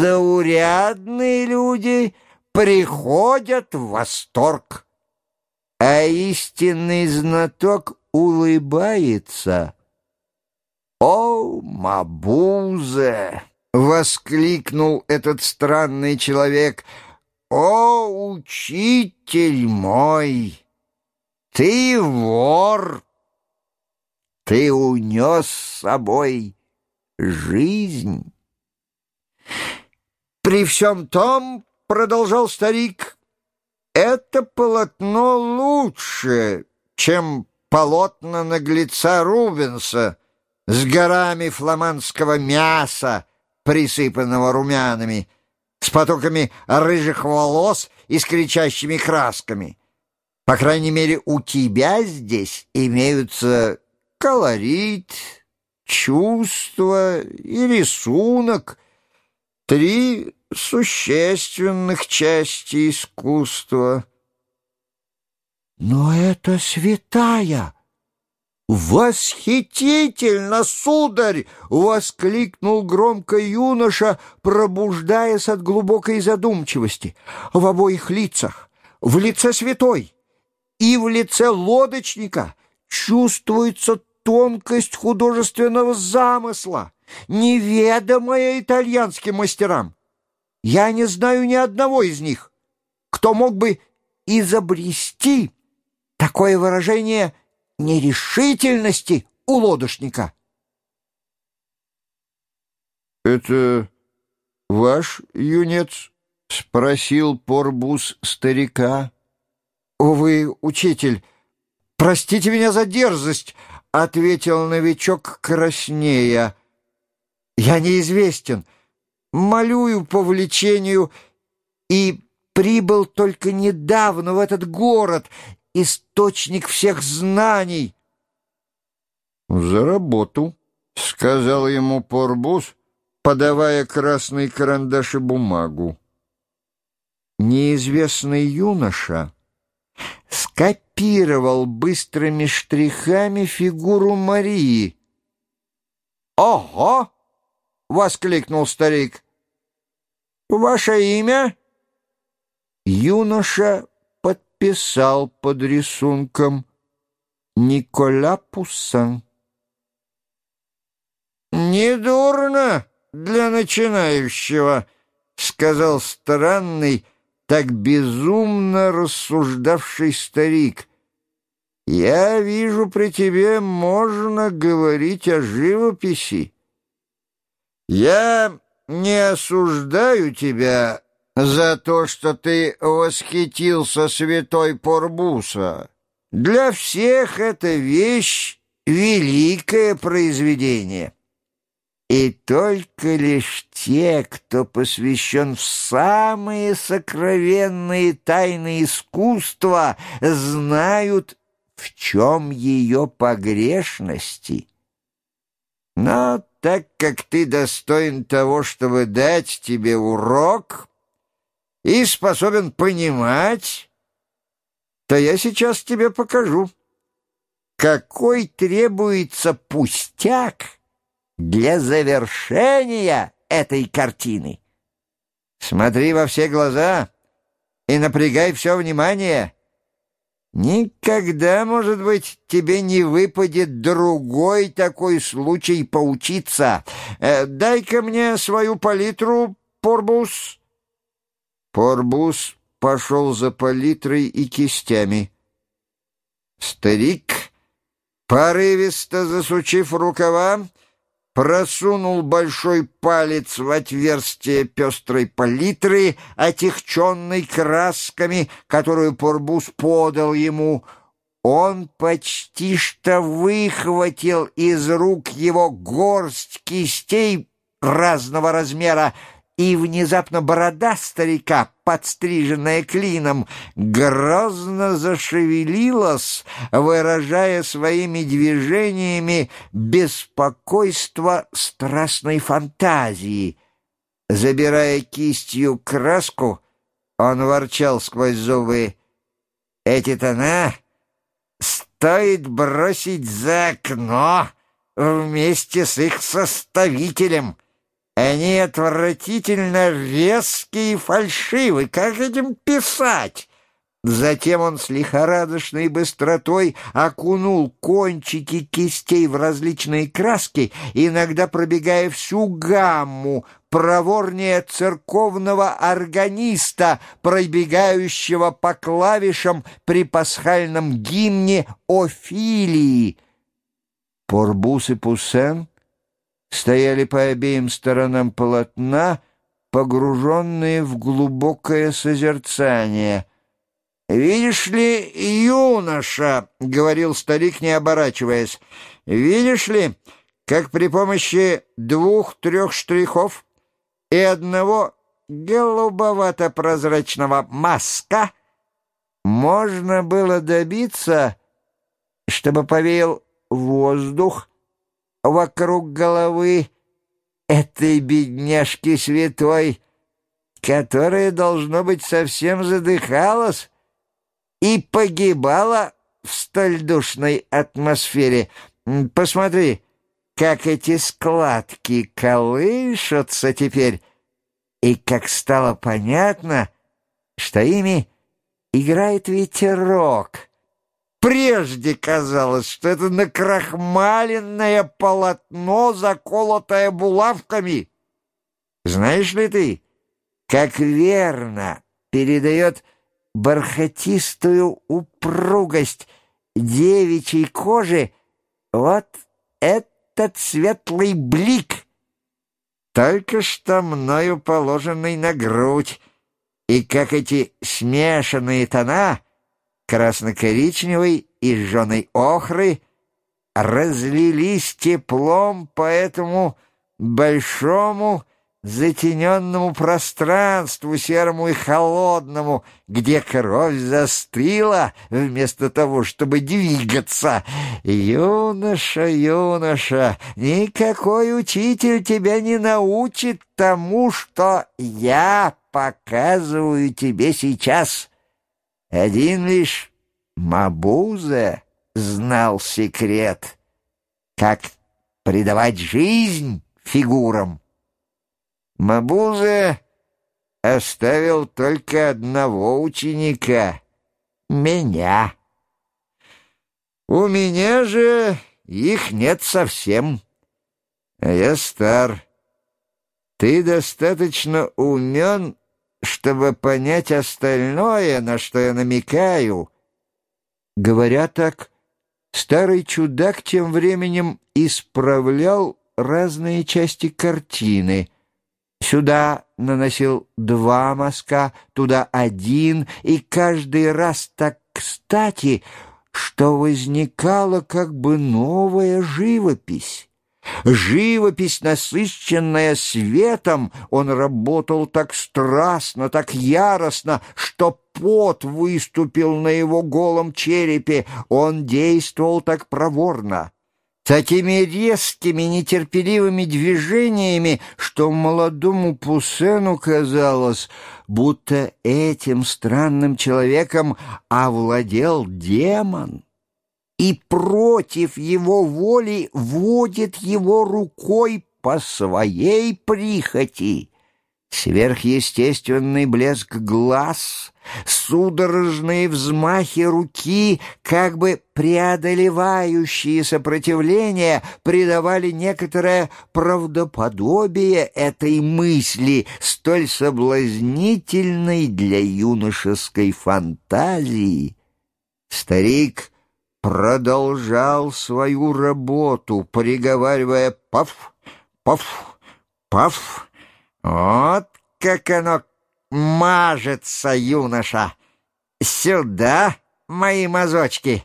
заурядные люди приходят в восторг, а истинный знаток улыбается. «О, Мабузе!» — воскликнул этот странный человек. «О, учитель мой! Ты вор! Ты унес с собой жизнь!» «При всем том, — продолжал старик, — это полотно лучше, чем полотна наглеца Рубенса с горами фламандского мяса, присыпанного румянами, с потоками рыжих волос и с кричащими красками. По крайней мере, у тебя здесь имеются колорит, чувство и рисунок, три существенных части искусства. Но это святая! «Восхитительно, сударь!» — воскликнул громко юноша, пробуждаясь от глубокой задумчивости. В обоих лицах, в лице святой и в лице лодочника чувствуется тонкость художественного замысла, неведомая итальянским мастерам. Я не знаю ни одного из них, кто мог бы изобрести такое выражение нерешительности у лодочника. «Это ваш юнец?» — спросил Порбус старика. «Увы, учитель, простите меня за дерзость», — ответил новичок краснея. «Я неизвестен, молюю по влечению и прибыл только недавно в этот город источник всех знаний. «За работу», — сказал ему Порбус, подавая красный карандаш и бумагу. Неизвестный юноша скопировал быстрыми штрихами фигуру Марии. «Ого!» — воскликнул старик. «Ваше имя?» Юноша писал под рисунком Никола Пуссан. «Недурно для начинающего», — сказал странный, так безумно рассуждавший старик. «Я вижу, при тебе можно говорить о живописи. Я не осуждаю тебя за то, что ты восхитился святой Порбуса. Для всех эта вещь — великое произведение. И только лишь те, кто посвящен в самые сокровенные тайны искусства, знают, в чем ее погрешности. Но так как ты достоин того, чтобы дать тебе урок, и способен понимать, то я сейчас тебе покажу, какой требуется пустяк для завершения этой картины. Смотри во все глаза и напрягай все внимание. Никогда, может быть, тебе не выпадет другой такой случай поучиться. Э, дай-ка мне свою палитру, Порбус. Порбус пошел за палитрой и кистями. Старик, порывисто засучив рукава, просунул большой палец в отверстие пестрой палитры, отягченной красками, которую Порбус подал ему. Он почти что выхватил из рук его горсть кистей разного размера, и внезапно борода старика, подстриженная клином, грозно зашевелилась, выражая своими движениями беспокойство страстной фантазии. Забирая кистью краску, он ворчал сквозь зубы. «Эти тона стоит бросить за окно вместе с их составителем». Они отвратительно резкие и фальшивы. Как этим писать? Затем он с лихорадочной быстротой окунул кончики кистей в различные краски, иногда пробегая всю гамму, проворнее церковного органиста, пробегающего по клавишам при пасхальном гимне Офилии. Порбус и Пуссен стояли по обеим сторонам полотна, погруженные в глубокое созерцание — «Видишь ли, юноша, — говорил старик, не оборачиваясь, — видишь ли, как при помощи двух-трех штрихов и одного голубовато-прозрачного маска можно было добиться, чтобы повеял воздух вокруг головы этой бедняжки святой, которая, должно быть, совсем задыхалась, и погибала в столь душной атмосфере. Посмотри, как эти складки колышутся теперь, и как стало понятно, что ими играет ветерок. Прежде казалось, что это накрахмаленное полотно, заколотое булавками. Знаешь ли ты, как верно передает бархатистую упругость девичьей кожи вот этот светлый блик, только что мною положенный на грудь, и как эти смешанные тона красно-коричневой и жженой охры разлились теплом по этому большому затененному пространству, серому и холодному, где кровь застыла вместо того, чтобы двигаться. Юноша, юноша, никакой учитель тебя не научит тому, что я показываю тебе сейчас. Один лишь Мабузе знал секрет, как придавать жизнь фигурам. Мабузе оставил только одного ученика — меня. У меня же их нет совсем, а я стар. Ты достаточно умен, чтобы понять остальное, на что я намекаю. Говоря так, старый чудак тем временем исправлял разные части картины — Сюда наносил два мазка, туда один, и каждый раз так кстати, что возникала как бы новая живопись. Живопись, насыщенная светом, он работал так страстно, так яростно, что пот выступил на его голом черепе, он действовал так проворно такими резкими, нетерпеливыми движениями, что молодому Пусену казалось, будто этим странным человеком овладел демон и против его воли водит его рукой по своей прихоти. Сверхъестественный блеск глаз, судорожные взмахи руки, как бы преодолевающие сопротивление, придавали некоторое правдоподобие этой мысли, столь соблазнительной для юношеской фантазии. Старик продолжал свою работу, приговаривая «паф, паф, паф». Вот как оно мажется, юноша! Сюда, мои мазочки,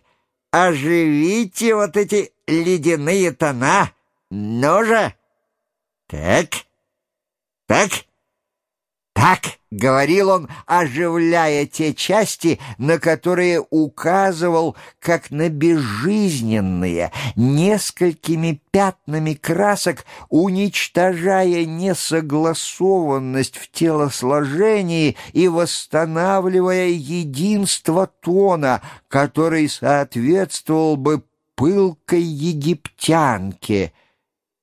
оживите вот эти ледяные тона. Ну же! Так, так, так, — говорил он, оживляя те части, на которые указывал, как на безжизненные, несколькими пятнами красок, уничтожая несогласованность в телосложении и восстанавливая единство тона, который соответствовал бы пылкой египтянке.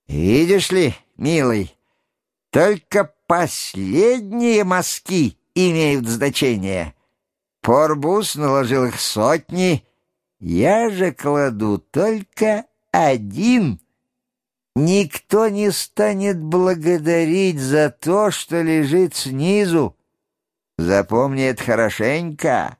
«Видишь ли, милый, Только последние мазки имеют значение. Порбус наложил их сотни, я же кладу только один. Никто не станет благодарить за то, что лежит снизу. Запомни это хорошенько.